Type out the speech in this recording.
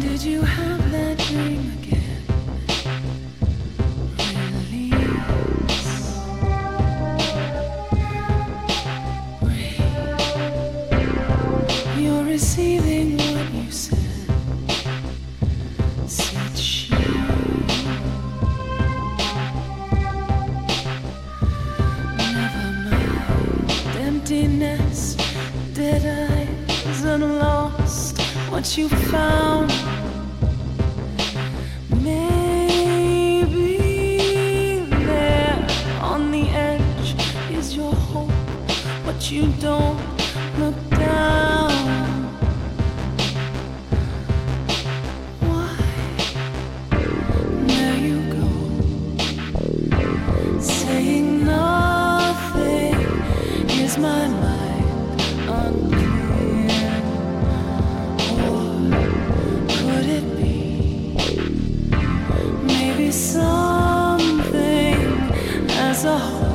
Did you have that dream again? Release. You're receiving what you said. Said she. Never mind. Emptiness, lost what you found. Maybe there on the edge is your hope, but you don't look down. Why? There you go, saying nothing. Is my mind unclear? something as a whole.